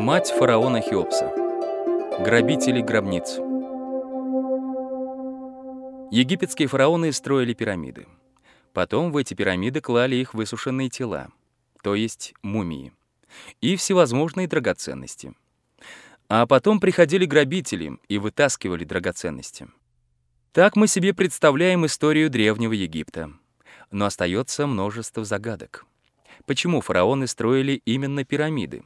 Мать фараона Хеопса. Грабители гробниц. Египетские фараоны строили пирамиды. Потом в эти пирамиды клали их высушенные тела, то есть мумии, и всевозможные драгоценности. А потом приходили грабители и вытаскивали драгоценности. Так мы себе представляем историю Древнего Египта. Но остается множество загадок. Почему фараоны строили именно пирамиды?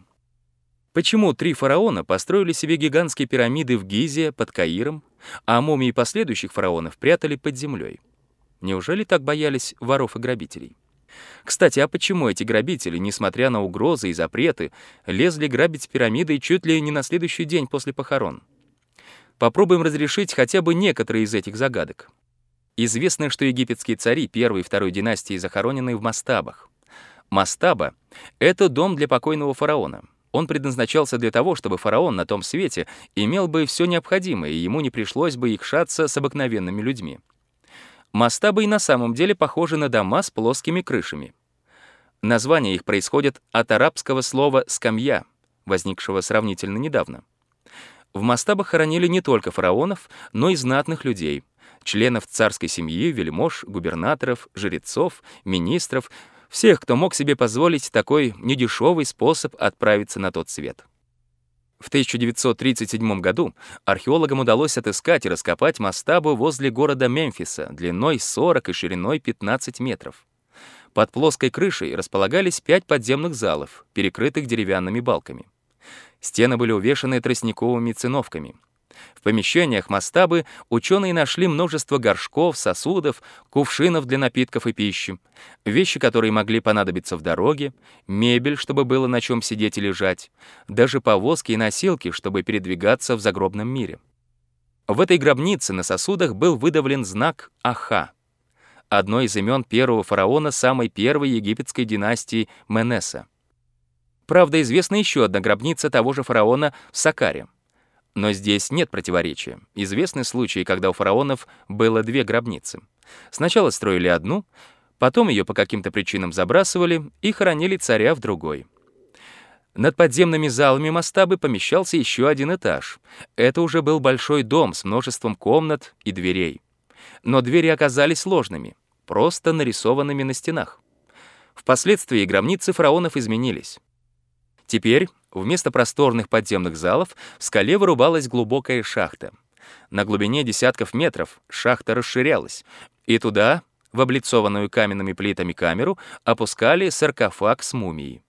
Почему три фараона построили себе гигантские пирамиды в Гизе под Каиром, а мумии последующих фараонов прятали под землей? Неужели так боялись воров и грабителей? Кстати, а почему эти грабители, несмотря на угрозы и запреты, лезли грабить пирамиды чуть ли не на следующий день после похорон? Попробуем разрешить хотя бы некоторые из этих загадок. Известно, что египетские цари первой и второй династии захоронены в мастабах. Мастаба — это дом для покойного фараона — он предназначался для того, чтобы фараон на том свете имел бы все необходимое, и ему не пришлось бы икшаться с обыкновенными людьми. Мастабы и на самом деле похожи на дома с плоскими крышами. Название их происходит от арабского слова «скамья», возникшего сравнительно недавно. В мастабах хоронили не только фараонов, но и знатных людей, членов царской семьи, вельмож, губернаторов, жрецов, министров, всех, кто мог себе позволить такой недешевый способ отправиться на тот свет. В 1937 году археологам удалось отыскать и раскопать мастабу возле города Мемфиса длиной 40 и шириной 15 метров. Под плоской крышей располагались пять подземных залов, перекрытых деревянными балками. Стены были увешаны тростниковыми циновками — в помещениях мастабы ученые нашли множество горшков, сосудов, кувшинов для напитков и пищи, вещи, которые могли понадобиться в дороге, мебель, чтобы было на чем сидеть и лежать, даже повозки и носилки, чтобы передвигаться в загробном мире. В этой гробнице на сосудах был выдавлен знак Аха, одно из имен первого фараона самой первой египетской династии Менеса. Правда, известна еще одна гробница того же фараона в Сакаре — но здесь нет противоречия. Известны случаи, когда у фараонов было две гробницы. Сначала строили одну, потом ее по каким-то причинам забрасывали и хоронили царя в другой. Над подземными залами мастабы помещался еще один этаж. Это уже был большой дом с множеством комнат и дверей. Но двери оказались ложными, просто нарисованными на стенах. Впоследствии гробницы фараонов изменились. Теперь вместо просторных подземных залов в скале вырубалась глубокая шахта. На глубине десятков метров шахта расширялась, и туда, в облицованную каменными плитами камеру, опускали саркофаг с мумией.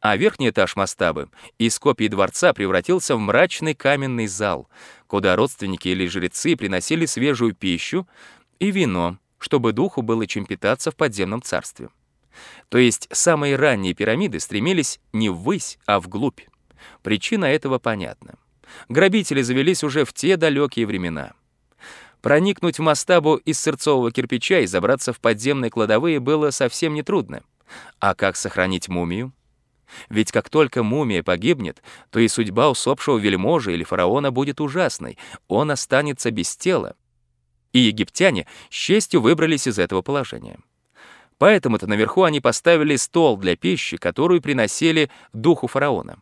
А верхний этаж мастабы из копий дворца превратился в мрачный каменный зал, куда родственники или жрецы приносили свежую пищу и вино, чтобы духу было чем питаться в подземном царстве. То есть самые ранние пирамиды стремились не ввысь, а вглубь. Причина этого понятна. Грабители завелись уже в те далекие времена. Проникнуть в мастабу из сырцового кирпича и забраться в подземные кладовые было совсем нетрудно. А как сохранить мумию? Ведь как только мумия погибнет, то и судьба усопшего вельможи или фараона будет ужасной, он останется без тела. И египтяне с честью выбрались из этого положения. Поэтому-то наверху они поставили стол для пищи, которую приносили духу фараона.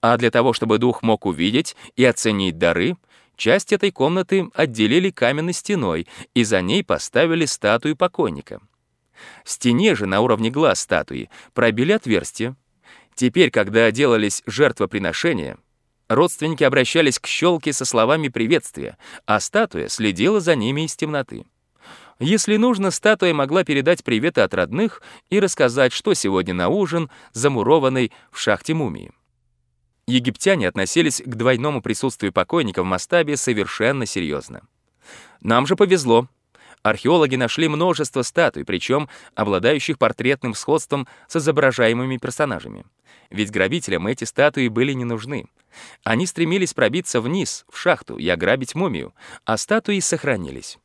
А для того, чтобы дух мог увидеть и оценить дары, часть этой комнаты отделили каменной стеной и за ней поставили статую покойника. В стене же на уровне глаз статуи пробили отверстие. Теперь, когда делались жертвоприношения, родственники обращались к щелке со словами приветствия, а статуя следила за ними из темноты. Если нужно, статуя могла передать приветы от родных и рассказать, что сегодня на ужин, замурованный в шахте мумии. Египтяне относились к двойному присутствию покойника в Мастабе совершенно серьезно. Нам же повезло. Археологи нашли множество статуй, причем обладающих портретным сходством с изображаемыми персонажами. Ведь грабителям эти статуи были не нужны. Они стремились пробиться вниз, в шахту, и ограбить мумию, а статуи сохранились.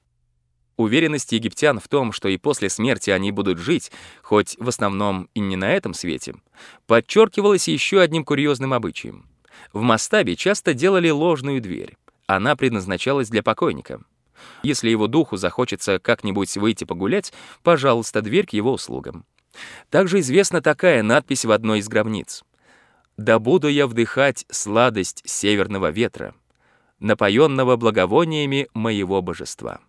Уверенность египтян в том, что и после смерти они будут жить, хоть в основном и не на этом свете, подчеркивалась еще одним курьезным обычаем. В Мастабе часто делали ложную дверь. Она предназначалась для покойника. Если его духу захочется как-нибудь выйти погулять, пожалуйста, дверь к его услугам. Также известна такая надпись в одной из гробниц. «Да буду я вдыхать сладость северного ветра, напоенного благовониями моего божества».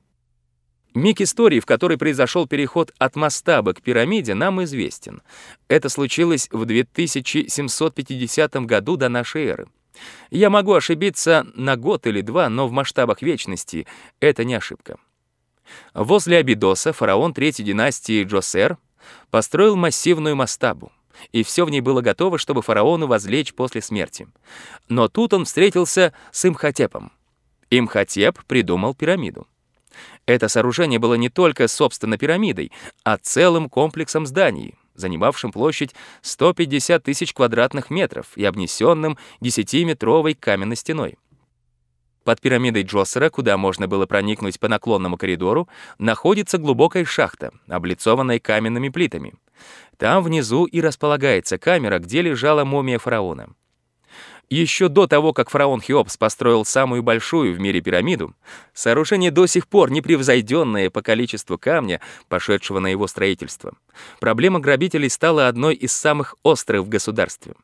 Миг истории, в которой произошел переход от мастаба к пирамиде, нам известен. Это случилось в 2750 году до нашей эры. Я могу ошибиться на год или два, но в масштабах вечности это не ошибка. Возле Абидоса фараон третьей династии Джосер построил массивную мастабу, и все в ней было готово, чтобы фараону возлечь после смерти. Но тут он встретился с Имхотепом. Имхотеп придумал пирамиду. Это сооружение было не только, собственно, пирамидой, а целым комплексом зданий, занимавшим площадь 150 тысяч квадратных метров и обнесенным 10-метровой каменной стеной. Под пирамидой Джоссера, куда можно было проникнуть по наклонному коридору, находится глубокая шахта, облицованная каменными плитами. Там внизу и располагается камера, где лежала мумия фараона. Еще до того, как фараон Хеопс построил самую большую в мире пирамиду, сооружение до сих пор непревзойденное по количеству камня, пошедшего на его строительство, проблема грабителей стала одной из самых острых в государстве.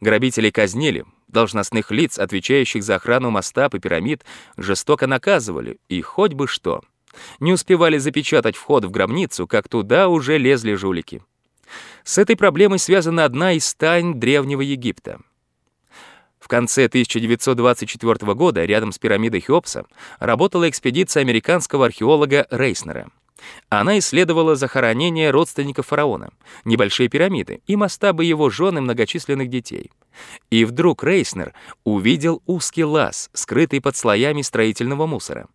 Грабители казнили, должностных лиц, отвечающих за охрану моста и пирамид, жестоко наказывали, и хоть бы что. Не успевали запечатать вход в гробницу, как туда уже лезли жулики. С этой проблемой связана одна из тайн Древнего Египта — в конце 1924 года рядом с пирамидой Хеопса работала экспедиция американского археолога Рейснера. Она исследовала захоронения родственников фараона, небольшие пирамиды и мастабы его жен и многочисленных детей. И вдруг Рейснер увидел узкий лаз, скрытый под слоями строительного мусора.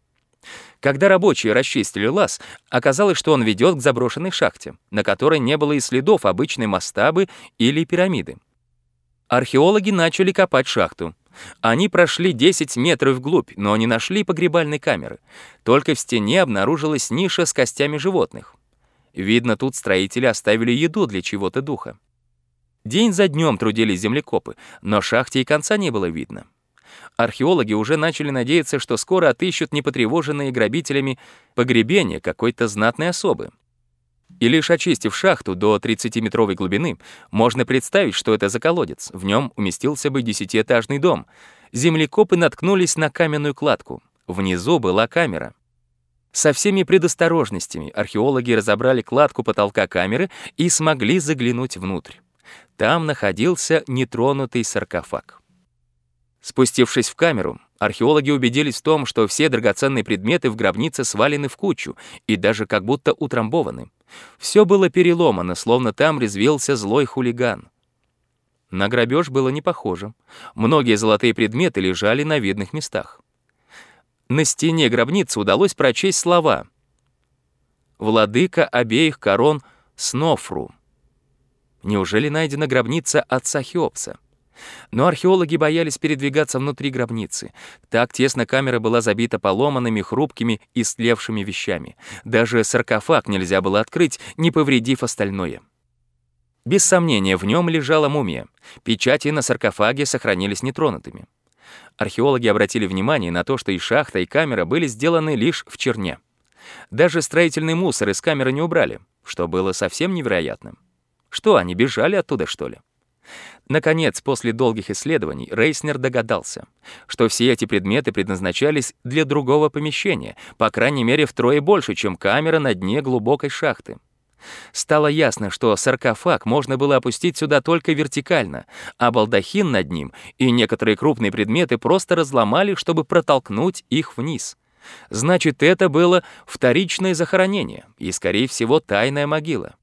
Когда рабочие расчистили лаз, оказалось, что он ведет к заброшенной шахте, на которой не было и следов обычной мастабы или пирамиды. Археологи начали копать шахту. Они прошли 10 метров вглубь, но не нашли погребальной камеры. Только в стене обнаружилась ниша с костями животных. Видно, тут строители оставили еду для чего-то духа. День за днем трудились землекопы, но шахте и конца не было видно. Археологи уже начали надеяться, что скоро отыщут непотревоженные грабителями погребение какой-то знатной особы. И лишь очистив шахту до 30-метровой глубины, можно представить, что это за колодец. В нем уместился бы десятиэтажный дом. Землекопы наткнулись на каменную кладку. Внизу была камера. Со всеми предосторожностями археологи разобрали кладку потолка камеры и смогли заглянуть внутрь. Там находился нетронутый саркофаг. Спустившись в камеру, археологи убедились в том, что все драгоценные предметы в гробнице свалены в кучу и даже как будто утрамбованы. Все было переломано, словно там резвился злой хулиган. На грабеж было не похоже. Многие золотые предметы лежали на видных местах. На стене гробницы удалось прочесть слова «Владыка обеих корон Снофру». Неужели найдена гробница отца Хеопса? Но археологи боялись передвигаться внутри гробницы. Так тесно камера была забита поломанными, хрупкими и слевшими вещами. Даже саркофаг нельзя было открыть, не повредив остальное. Без сомнения, в нем лежала мумия. Печати на саркофаге сохранились нетронутыми. Археологи обратили внимание на то, что и шахта, и камера были сделаны лишь в черне. Даже строительный мусор из камеры не убрали, что было совсем невероятным. Что, они бежали оттуда, что ли? Наконец, после долгих исследований, Рейснер догадался, что все эти предметы предназначались для другого помещения, по крайней мере втрое больше, чем камера на дне глубокой шахты. Стало ясно, что саркофаг можно было опустить сюда только вертикально, а балдахин над ним и некоторые крупные предметы просто разломали, чтобы протолкнуть их вниз. Значит, это было вторичное захоронение и, скорее всего, тайная могила.